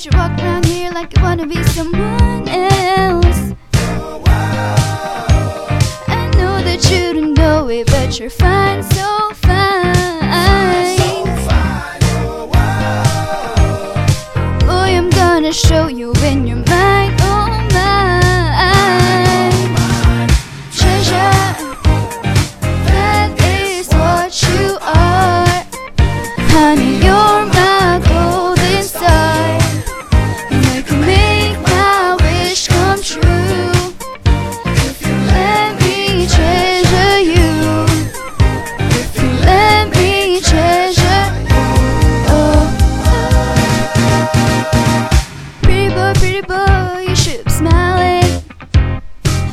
But you walk around here like you wanna be someone else. I know that you don't know it, but you're fine, so fine. Boy, I'm gonna show you when you're mine, oh mine. Treasure, that is what you are. Honey,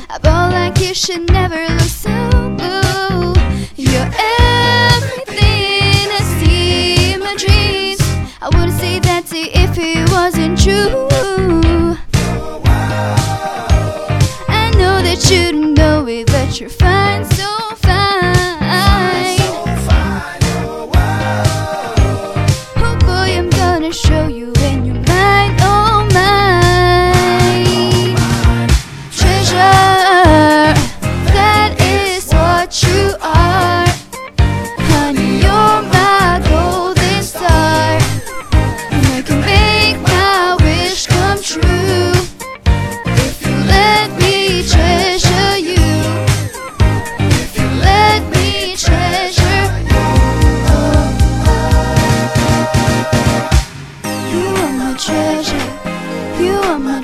A ball like you should never look so blue. You're everything I see in my dreams. I wouldn't say that to you if it wasn't true. I know that you don't know it, but you're fine, so fine. Oh boy, I'm gonna show you